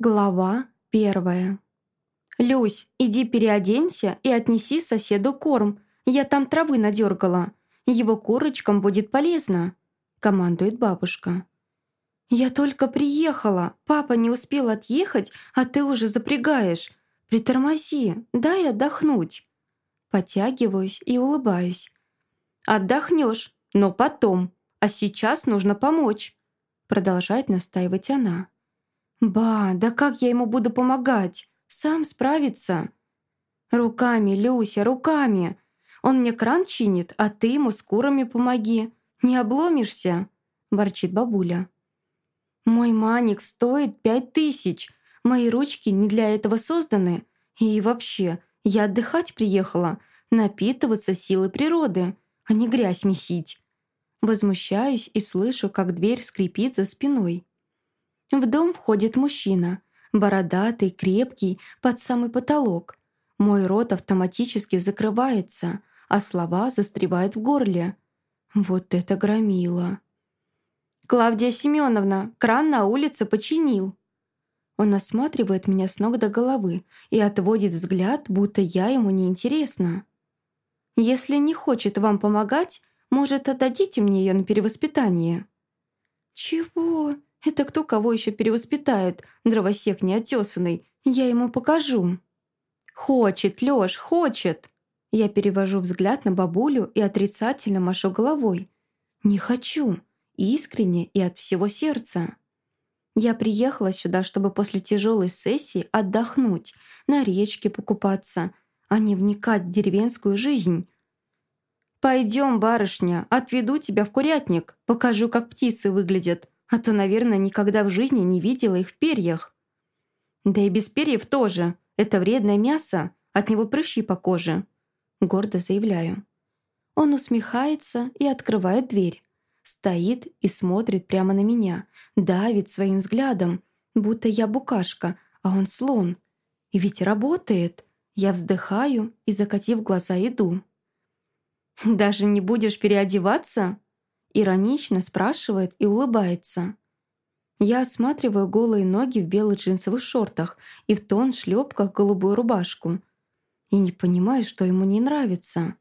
Глава первая. «Люсь, иди переоденься и отнеси соседу корм. Я там травы надергала. Его курочкам будет полезно», — командует бабушка. «Я только приехала. Папа не успел отъехать, а ты уже запрягаешь. Притормози, дай отдохнуть». Потягиваюсь и улыбаюсь. «Отдохнешь, но потом. А сейчас нужно помочь», — продолжает настаивать она. «Ба, да как я ему буду помогать? Сам справится». «Руками, Люся, руками. Он мне кран чинит, а ты ему с курами помоги. Не обломишься?» – ворчит бабуля. «Мой маник стоит пять тысяч. Мои ручки не для этого созданы. И вообще, я отдыхать приехала, напитываться силой природы, а не грязь месить». Возмущаюсь и слышу, как дверь скрипит за спиной. В дом входит мужчина, бородатый, крепкий, под самый потолок. Мой рот автоматически закрывается, а слова застревают в горле. Вот это громило. «Клавдия Семеновна, кран на улице починил». Он осматривает меня с ног до головы и отводит взгляд, будто я ему неинтересна. «Если не хочет вам помогать, может, отдадите мне ее на перевоспитание?» «Чего?» Это кто кого еще перевоспитает, дровосек неотесанный? Я ему покажу». «Хочет, Лёш, хочет!» Я перевожу взгляд на бабулю и отрицательно машу головой. «Не хочу. Искренне и от всего сердца». Я приехала сюда, чтобы после тяжелой сессии отдохнуть, на речке покупаться, а не вникать в деревенскую жизнь. «Пойдем, барышня, отведу тебя в курятник, покажу, как птицы выглядят», а то, наверное, никогда в жизни не видела их в перьях. Да и без перьев тоже. Это вредное мясо, от него прыщи по коже. Гордо заявляю. Он усмехается и открывает дверь. Стоит и смотрит прямо на меня, давит своим взглядом, будто я букашка, а он слон. И ведь работает. Я вздыхаю и, закатив глаза, иду. «Даже не будешь переодеваться?» Иронично спрашивает и улыбается. Я осматриваю голые ноги в белых джинсовых шортах и в тон шлепках голубую рубашку. И не понимаю, что ему не нравится.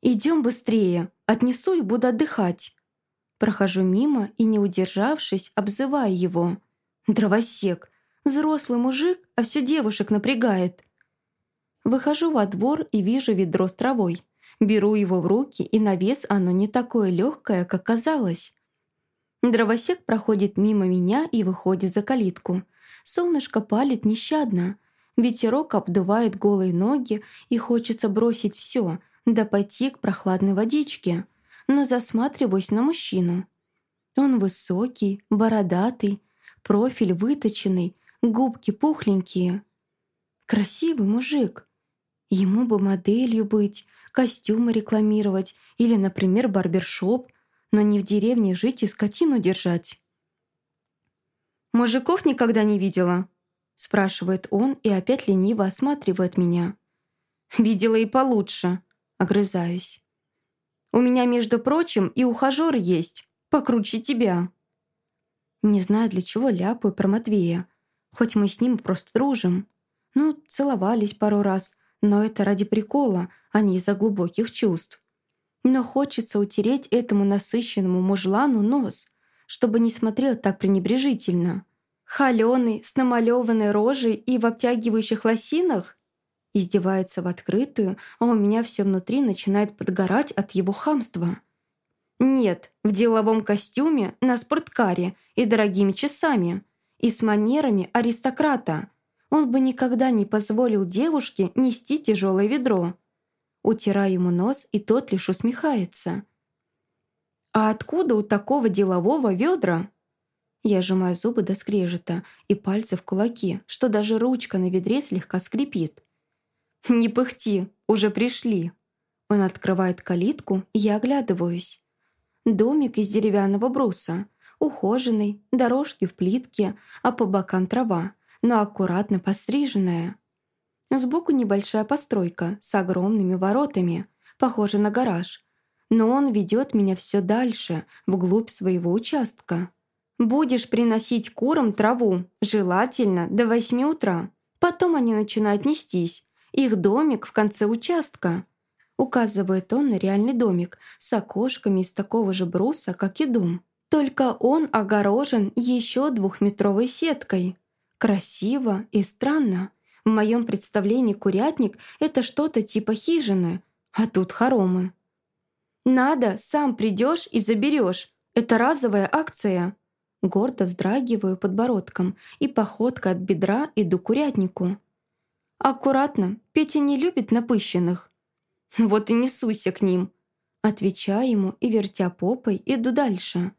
«Идем быстрее, отнесу и буду отдыхать». Прохожу мимо и, не удержавшись, обзываю его. «Дровосек! Взрослый мужик, а все девушек напрягает». Выхожу во двор и вижу ведро с травой. Беру его в руки, и на вес оно не такое легкое, как казалось. Дровосек проходит мимо меня и выходит за калитку. Солнышко палит нещадно. Ветерок обдувает голые ноги, и хочется бросить все, да пойти к прохладной водичке. Но засматриваюсь на мужчину. Он высокий, бородатый, профиль выточенный, губки пухленькие. Красивый мужик. Ему бы моделью быть, костюмы рекламировать или, например, барбершоп, но не в деревне жить и скотину держать. «Мужиков никогда не видела?» спрашивает он и опять лениво осматривает меня. «Видела и получше», огрызаюсь. «У меня, между прочим, и ухажёр есть, покруче тебя». Не знаю, для чего ляпаю про Матвея, хоть мы с ним просто дружим. Ну, целовались пару раз, но это ради прикола, а не из-за глубоких чувств. Но хочется утереть этому насыщенному мужлану нос, чтобы не смотрел так пренебрежительно. Холёный, с намалёванной рожей и в обтягивающих лосинах? Издевается в открытую, а у меня все внутри начинает подгорать от его хамства. Нет, в деловом костюме, на спорткаре и дорогими часами. И с манерами аристократа – он бы никогда не позволил девушке нести тяжелое ведро. Утираю ему нос, и тот лишь усмехается. «А откуда у такого делового ведра?» Я сжимаю зубы до скрежета и пальцы в кулаки, что даже ручка на ведре слегка скрипит. «Не пыхти, уже пришли!» Он открывает калитку, и я оглядываюсь. Домик из деревянного бруса, ухоженный, дорожки в плитке, а по бокам трава но аккуратно постриженная. Сбоку небольшая постройка с огромными воротами, похожа на гараж. Но он ведет меня все дальше, вглубь своего участка. Будешь приносить курам траву, желательно до восьми утра. Потом они начинают нестись. Их домик в конце участка. Указывает он на реальный домик с окошками из такого же бруса, как и дом. Только он огорожен еще двухметровой сеткой. Красиво и странно. В моем представлении курятник — это что-то типа хижины, а тут хоромы. «Надо, сам придешь и заберешь. Это разовая акция». Гордо вздрагиваю подбородком и походкой от бедра иду к курятнику. «Аккуратно, Петя не любит напыщенных». «Вот и несуйся к ним». Отвечаю ему и, вертя попой, иду дальше.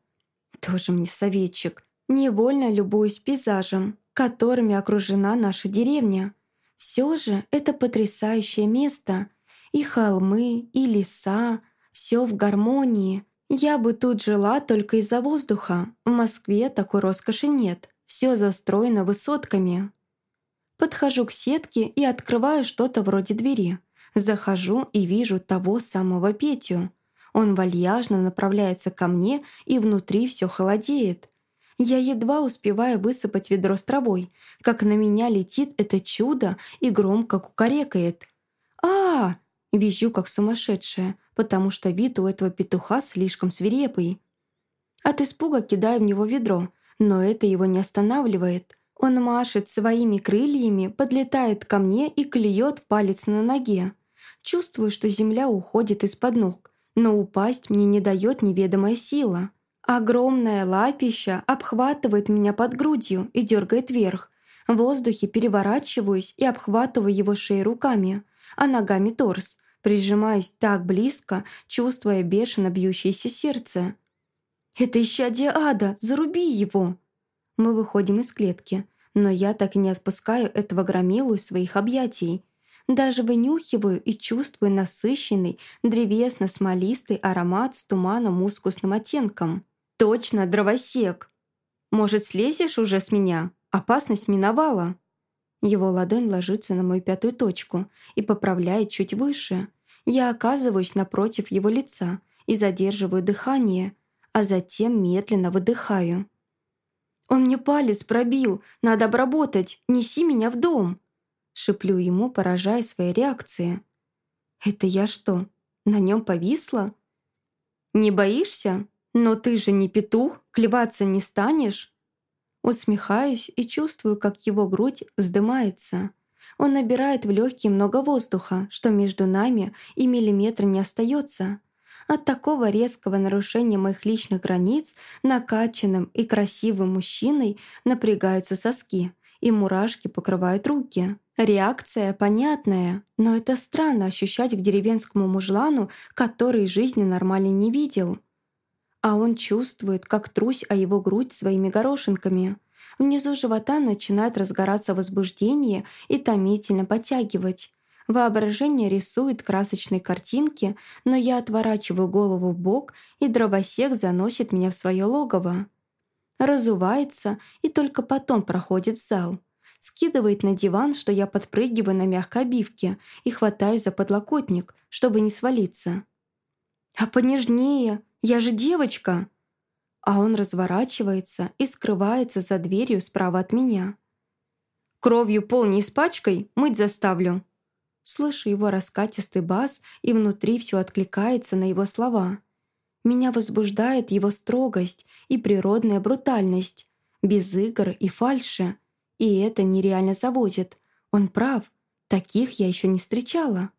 Тоже мне советчик. Невольно любуюсь пейзажем, которыми окружена наша деревня. Все же это потрясающее место. И холмы, и леса, все в гармонии. Я бы тут жила только из-за воздуха. В Москве такой роскоши нет. Все застроено высотками. Подхожу к сетке и открываю что-то вроде двери. Захожу и вижу того самого Петю. Он вальяжно направляется ко мне, и внутри все холодеет. Я едва успеваю высыпать ведро с травой, как на меня летит это чудо и громко кукарекает. а, -а, -а Визжу, как сумасшедшая, потому что вид у этого петуха слишком свирепый. От испуга кидаю в него ведро, но это его не останавливает. Он машет своими крыльями, подлетает ко мне и клюет палец на ноге. Чувствую, что земля уходит из-под ног, но упасть мне не дает неведомая сила. Огромное лапища обхватывает меня под грудью и дергает вверх. В воздухе переворачиваюсь и обхватываю его шею руками, а ногами торс, прижимаясь так близко, чувствуя бешено бьющееся сердце. «Это исчадие ада! Заруби его!» Мы выходим из клетки, но я так и не отпускаю этого громилу из своих объятий. Даже вынюхиваю и чувствую насыщенный, древесно-смолистый аромат с туманом-мускусным оттенком. «Точно, дровосек! Может, слезешь уже с меня? Опасность миновала!» Его ладонь ложится на мою пятую точку и поправляет чуть выше. Я оказываюсь напротив его лица и задерживаю дыхание, а затем медленно выдыхаю. «Он мне палец пробил, надо обработать, неси меня в дом!» Шиплю ему, поражая своей реакции. «Это я что, на нем повисла?» «Не боишься? Но ты же не петух, клеваться не станешь?» Усмехаюсь и чувствую, как его грудь вздымается. Он набирает в легкие много воздуха, что между нами и миллиметра не остается. От такого резкого нарушения моих личных границ накачанным и красивым мужчиной напрягаются соски, и мурашки покрывают руки. Реакция понятная, но это странно ощущать к деревенскому мужлану, который жизни нормально не видел. А он чувствует, как трусь о его грудь своими горошинками. Внизу живота начинает разгораться возбуждение и томительно подтягивать. Воображение рисует красочные картинки, но я отворачиваю голову в бок, и дровосек заносит меня в свое логово. Разувается и только потом проходит в зал. Скидывает на диван, что я подпрыгиваю на мягкой обивке и хватаюсь за подлокотник, чтобы не свалиться. «А понежнее!» Я же девочка!» А он разворачивается и скрывается за дверью справа от меня. «Кровью пол не испачкай, мыть заставлю!» Слышу его раскатистый бас, и внутри все откликается на его слова. Меня возбуждает его строгость и природная брутальность, без игр и фальши. И это нереально заводит. Он прав, таких я еще не встречала.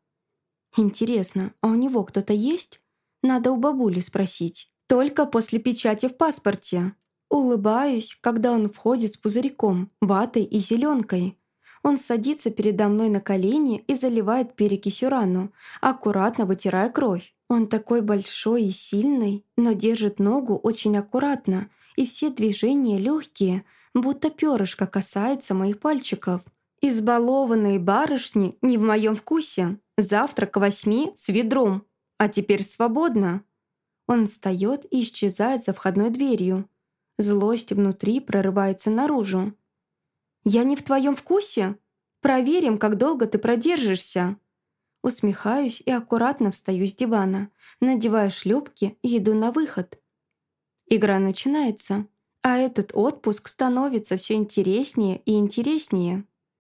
Интересно, а у него кто-то есть? Надо у бабули спросить. Только после печати в паспорте. Улыбаюсь, когда он входит с пузырьком, ватой и зеленкой. Он садится передо мной на колени и заливает перекисью рану, аккуратно вытирая кровь. Он такой большой и сильный, но держит ногу очень аккуратно, и все движения легкие, будто перышко касается моих пальчиков. Избалованные барышни не в моем вкусе. Завтра к восьми с ведром. А теперь свободно. Он встает и исчезает за входной дверью. Злость внутри прорывается наружу. «Я не в твоем вкусе? Проверим, как долго ты продержишься». Усмехаюсь и аккуратно встаю с дивана, надеваю шлепки и иду на выход. Игра начинается. А этот отпуск становится все интереснее и интереснее.